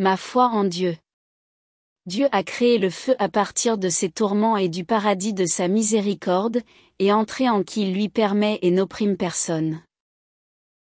Ma foi en Dieu. Dieu a créé le feu à partir de ses tourments et du paradis de sa miséricorde, et entrer en qui il lui permet et n'opprime personne.